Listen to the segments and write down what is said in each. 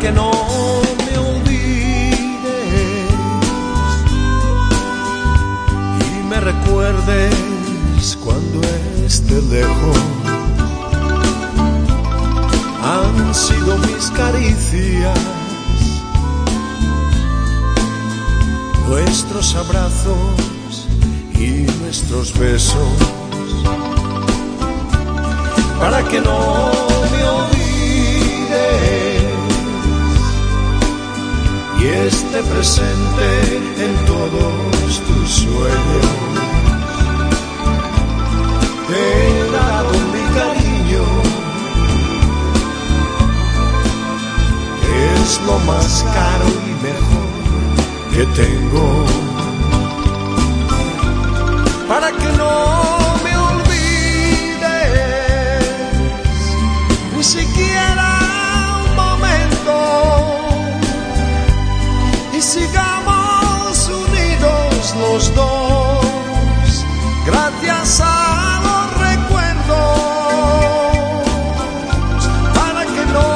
que no me olvides y me recuerdes cuando esté lejos. Han sido mis caricias, nuestros abrazos y nuestros besos, para que no me olvides y esté presente en todos tus sueños. He dado mi cariño, es lo más caro y mejor que tengo. Para que no los dos, gracias a los recuerdos, para que no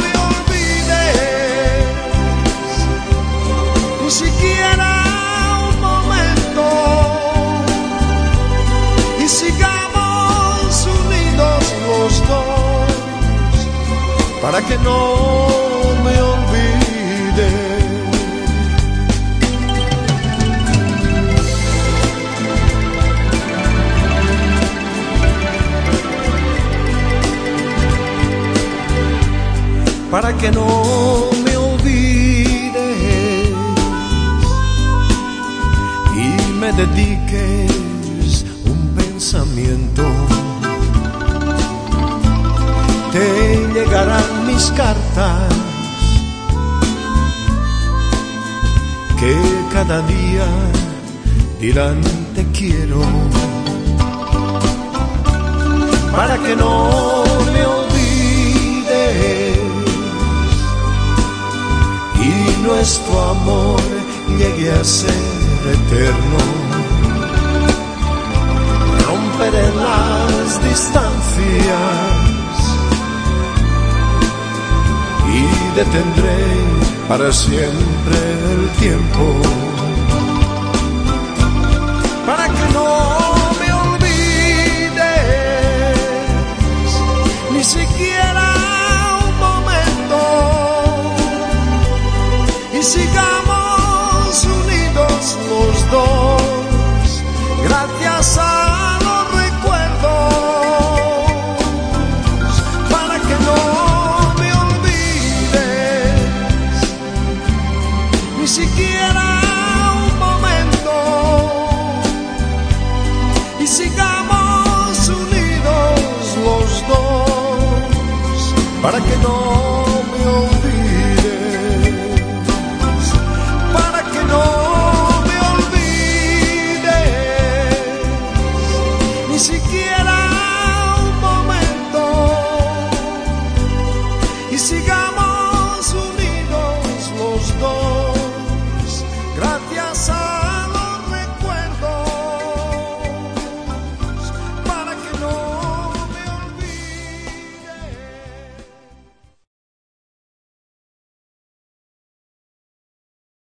me olvides, ni siquiera un momento, y sigamos unidos los dos, para que no me olvides. Para que no me olvides y me dediques un pensamiento. Te llegarán mis cartas que cada día dirán te quiero para que no me olvides nuestro amor llegue a ser eterno. Romperé las distancias y detendré para siempre el tiempo. Sigamos unidos los dos, gracias a los recuerdos, para que no me olvides, ni siquiera un momento, y sigamos unidos los dos, para que no